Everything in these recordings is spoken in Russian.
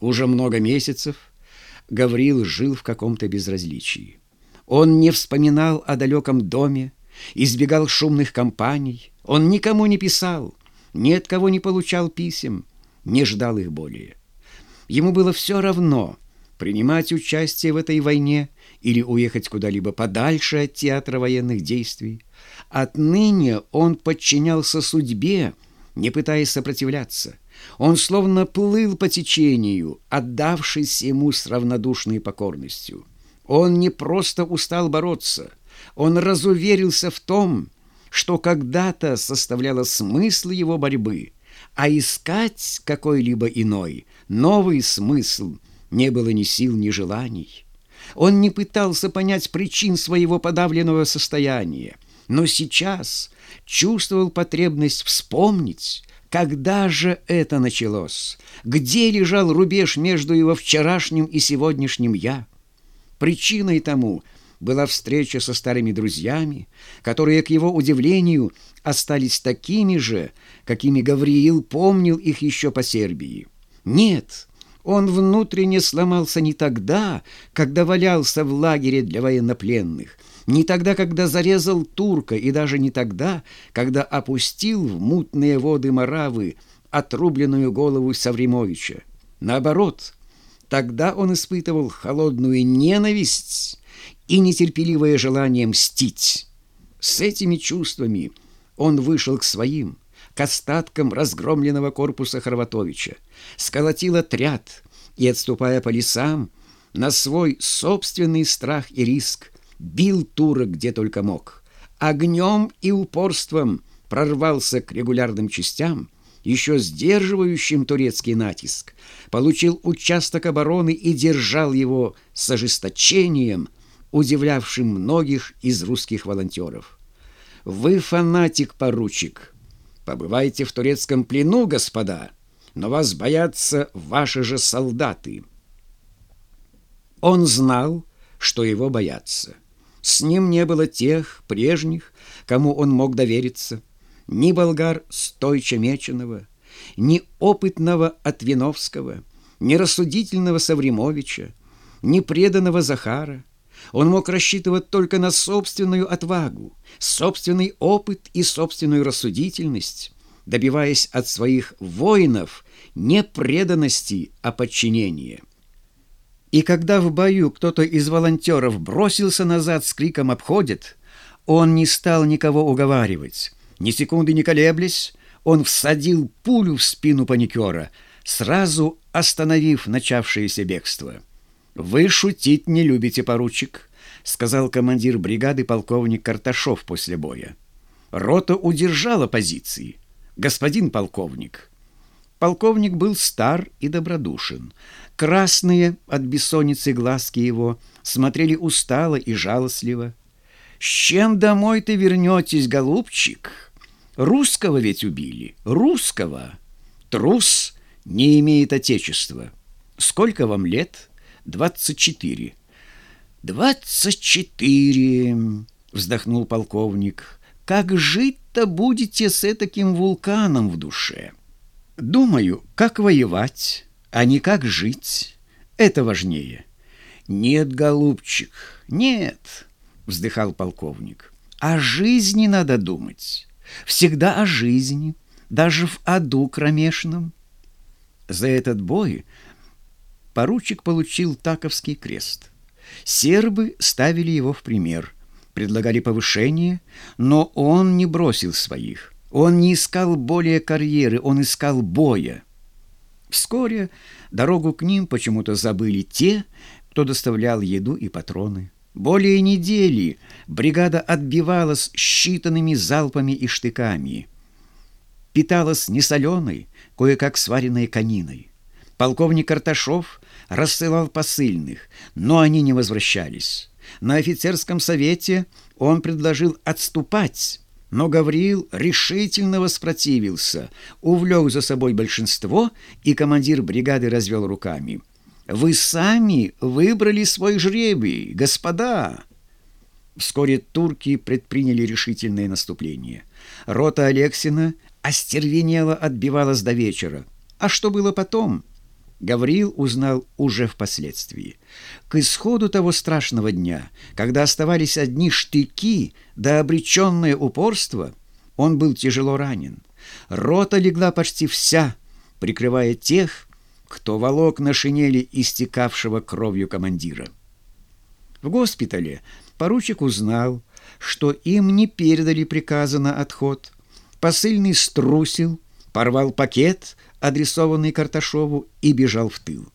Уже много месяцев Гаврил жил в каком-то безразличии. Он не вспоминал о далеком доме, избегал шумных компаний, он никому не писал, ни от кого не получал писем, не ждал их более. Ему было все равно принимать участие в этой войне или уехать куда-либо подальше от театра военных действий. Отныне он подчинялся судьбе, не пытаясь сопротивляться. Он словно плыл по течению, отдавшись ему с равнодушной покорностью. Он не просто устал бороться, он разуверился в том, что когда-то составляло смысл его борьбы, а искать какой-либо иной, новый смысл не было ни сил, ни желаний. Он не пытался понять причин своего подавленного состояния, но сейчас чувствовал потребность вспомнить, когда же это началось, где лежал рубеж между его вчерашним и сегодняшним «я». Причиной тому была встреча со старыми друзьями, которые, к его удивлению, остались такими же, какими Гавриил помнил их еще по Сербии. Нет, он внутренне сломался не тогда, когда валялся в лагере для военнопленных, не тогда, когда зарезал турка, и даже не тогда, когда опустил в мутные воды Моравы отрубленную голову Савримовича. Наоборот, тогда он испытывал холодную ненависть и нетерпеливое желание мстить. С этими чувствами он вышел к своим, к остаткам разгромленного корпуса Хорватовича, сколотил отряд и, отступая по лесам, на свой собственный страх и риск, бил турок где только мог. Огнем и упорством прорвался к регулярным частям, еще сдерживающим турецкий натиск, получил участок обороны и держал его с ожесточением, удивлявшим многих из русских волонтеров. «Вы фанатик, поручик!» Побывайте в турецком плену, господа, но вас боятся ваши же солдаты. Он знал, что его боятся. С ним не было тех прежних, кому он мог довериться, ни болгар Стойча Меченого, ни опытного Отвиновского, ни рассудительного Савримовича, ни преданного Захара. Он мог рассчитывать только на собственную отвагу, собственный опыт и собственную рассудительность, добиваясь от своих воинов не преданности, а подчинения. И когда в бою кто-то из волонтеров бросился назад с криком «Обходит!», он не стал никого уговаривать. Ни секунды не колеблясь, он всадил пулю в спину паникера, сразу остановив начавшееся бегство. «Вы шутить не любите, поручик», — сказал командир бригады полковник Карташов после боя. Рота удержала позиции. «Господин полковник». Полковник был стар и добродушен. Красные от бессонницы глазки его смотрели устало и жалостливо. «С чем домой ты вернетесь, голубчик? Русского ведь убили, русского. Трус не имеет отечества. Сколько вам лет?» двадцать четыре. «Двадцать четыре!» — вздохнул полковник. «Как жить-то будете с таким вулканом в душе?» «Думаю, как воевать, а не как жить. Это важнее». «Нет, голубчик, нет!» — вздыхал полковник. «О жизни надо думать. Всегда о жизни, даже в аду кромешном». За этот бой поручик получил Таковский крест. Сербы ставили его в пример, предлагали повышение, но он не бросил своих. Он не искал более карьеры, он искал боя. Вскоре дорогу к ним почему-то забыли те, кто доставлял еду и патроны. Более недели бригада отбивалась считанными залпами и штыками. Питалась несоленой, кое-как сваренной кониной. Полковник Карташов рассылал посыльных, но они не возвращались. На офицерском совете он предложил отступать, но Гавриил решительно воспротивился, увлек за собой большинство, и командир бригады развел руками. «Вы сами выбрали свой жребий, господа!» Вскоре турки предприняли решительное наступление. Рота Алексина остервенела отбивалась до вечера. А что было потом – Гавриил узнал уже впоследствии. К исходу того страшного дня, когда оставались одни штыки да обреченное упорство, он был тяжело ранен. Рота легла почти вся, прикрывая тех, кто волок на шинели истекавшего кровью командира. В госпитале поручик узнал, что им не передали приказа на отход. Посыльный струсил, порвал пакет, адресованный Карташову, и бежал в тыл.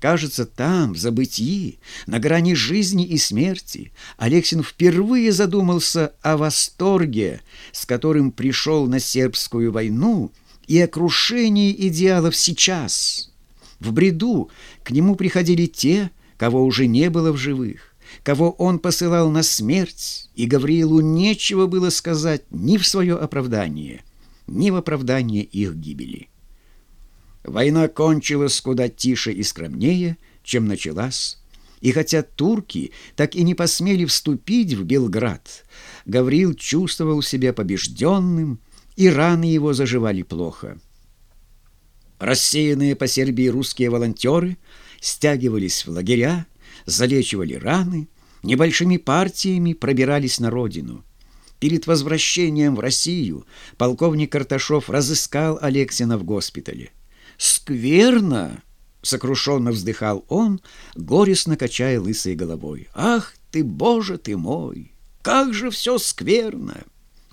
Кажется, там, в забытии, на грани жизни и смерти, Алексин впервые задумался о восторге, с которым пришел на сербскую войну, и о крушении идеалов сейчас. В бреду к нему приходили те, кого уже не было в живых кого он посылал на смерть, и Гавриилу нечего было сказать ни в свое оправдание, ни в оправдание их гибели. Война кончилась куда тише и скромнее, чем началась, и хотя турки так и не посмели вступить в Белград, Гавриил чувствовал себя побежденным, и раны его заживали плохо. Рассеянные по Сербии русские волонтеры стягивались в лагеря, залечивали раны, небольшими партиями пробирались на родину. Перед возвращением в Россию полковник Карташов разыскал Алексина в госпитале. «Скверно!» — сокрушенно вздыхал он, горестно качая лысой головой. «Ах ты, Боже ты мой! Как же все скверно!»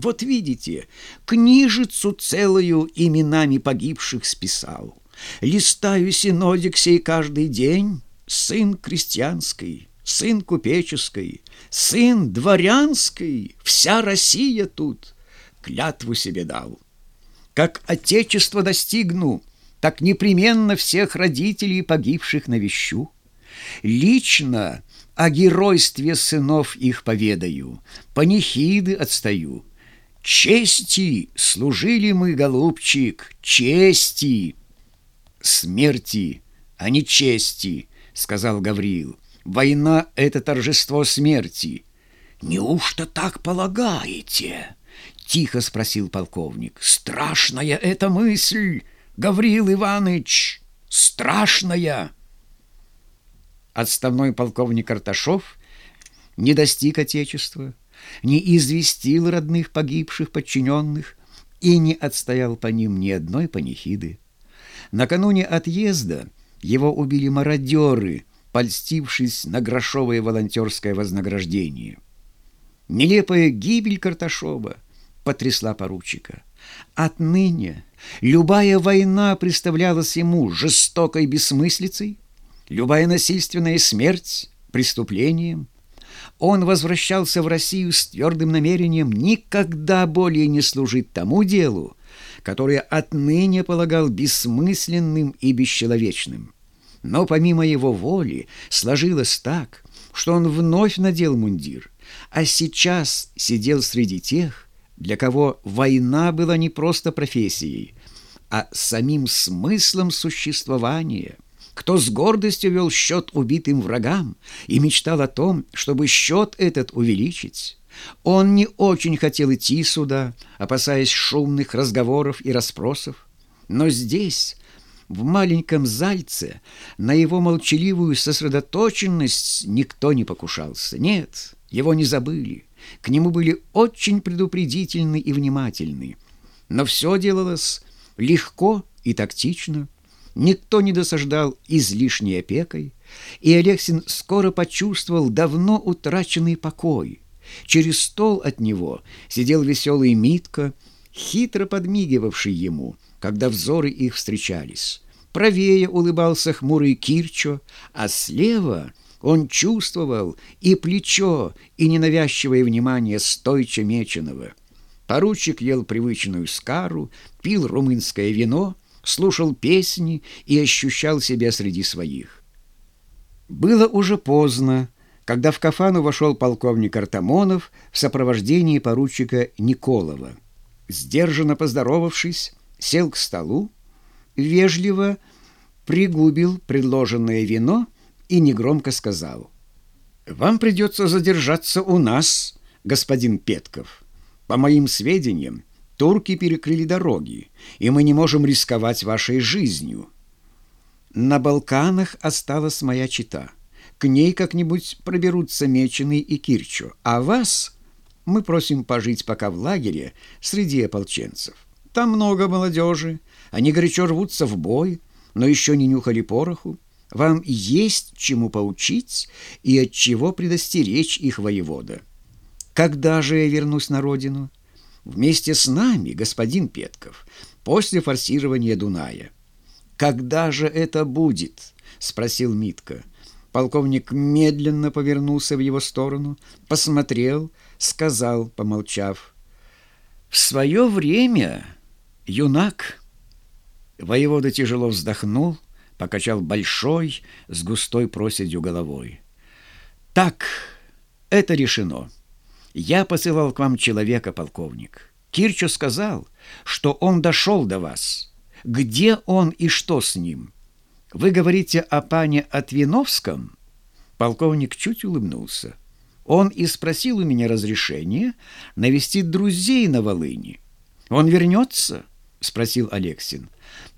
Вот видите, книжицу целую именами погибших списал. Листаю синодик сей каждый день, сын крестьянский, сын купеческий, сын дворянский, вся Россия тут, клятву себе дал. Как отечество достигну, так непременно всех родителей погибших навещу. Лично о геройстве сынов их поведаю, панихиды отстаю. Чести служили мы, голубчик, чести, смерти, а не чести —— сказал Гавриил. «Война — это торжество смерти». «Неужто так полагаете?» — тихо спросил полковник. «Страшная эта мысль, Гавриил Иванович, страшная!» Отставной полковник Карташов не достиг Отечества, не известил родных погибших подчиненных и не отстоял по ним ни одной панихиды. Накануне отъезда — его убили мародеры, польстившись на грошовое волонтерское вознаграждение. Нелепая гибель Карташова потрясла поручика. Отныне любая война представлялась ему жестокой бессмыслицей, любая насильственная смерть — преступлением. Он возвращался в Россию с твердым намерением никогда более не служить тому делу, которое отныне полагал бессмысленным и бесчеловечным. Но помимо его воли сложилось так, что он вновь надел мундир, а сейчас сидел среди тех, для кого война была не просто профессией, а самим смыслом существования, кто с гордостью вел счет убитым врагам и мечтал о том, чтобы счет этот увеличить. Он не очень хотел идти сюда, опасаясь шумных разговоров и расспросов. Но здесь, в маленьком зальце, на его молчаливую сосредоточенность никто не покушался. Нет, его не забыли. К нему были очень предупредительны и внимательны. Но все делалось легко и тактично. Никто не досаждал излишней опекой, и Алексин скоро почувствовал давно утраченный покой — Через стол от него сидел веселый Митка, хитро подмигивавший ему, когда взоры их встречались. Правее улыбался хмурый Кирчо, а слева он чувствовал и плечо, и ненавязчивое внимание стойча меченого. Поручик ел привычную скару, пил румынское вино, слушал песни и ощущал себя среди своих. Было уже поздно, когда в Кафану вошел полковник Артамонов в сопровождении поручика Николова. Сдержанно поздоровавшись, сел к столу, вежливо пригубил предложенное вино и негромко сказал. «Вам придется задержаться у нас, господин Петков. По моим сведениям, турки перекрыли дороги, и мы не можем рисковать вашей жизнью». На Балканах осталась моя чита. К ней как-нибудь проберутся Меченый и Кирчо, а вас мы просим пожить пока в лагере среди ополченцев. Там много молодежи, они горячо рвутся в бой, но еще не нюхали пороху. Вам есть чему поучить и от чего предостеречь их воевода. Когда же я вернусь на родину? Вместе с нами, господин Петков, после форсирования Дуная. Когда же это будет? спросил Митка. Полковник медленно повернулся в его сторону, посмотрел, сказал, помолчав: "В свое время, юнак". Воевода тяжело вздохнул покачал большой с густой проседью головой. «Так, это решено. Я посылал к вам человека, полковник. Кирчо сказал, что он дошел до вас. Где он и что с ним? Вы говорите о пане Отвиновском?» Полковник чуть улыбнулся. Он и спросил у меня разрешения навестить друзей на Волыни. «Он вернется?» — спросил Алексин.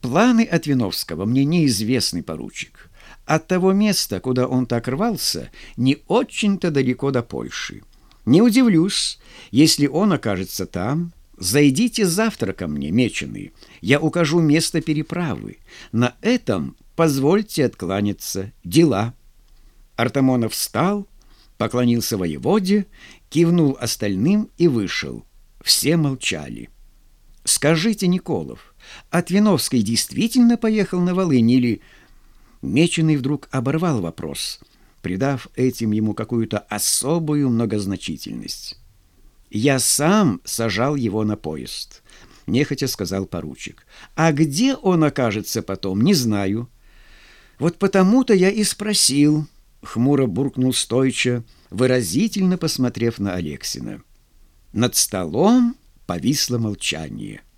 Планы от Виновского мне неизвестны, поручик. От того места, куда он так рвался, не очень-то далеко до Польши. Не удивлюсь, если он окажется там. Зайдите завтра ко мне, меченый. Я укажу место переправы. На этом позвольте откланяться. Дела. Артамонов встал, поклонился воеводе, кивнул остальным и вышел. Все молчали. «Скажите, Николов, от Виновской действительно поехал на Волынь или... Меченый вдруг оборвал вопрос, придав этим ему какую-то особую многозначительность. «Я сам сажал его на поезд», — нехотя сказал поручик. «А где он окажется потом, не знаю». «Вот потому-то я и спросил», — хмуро буркнул стойча, выразительно посмотрев на Алексина. Над столом повисло молчание —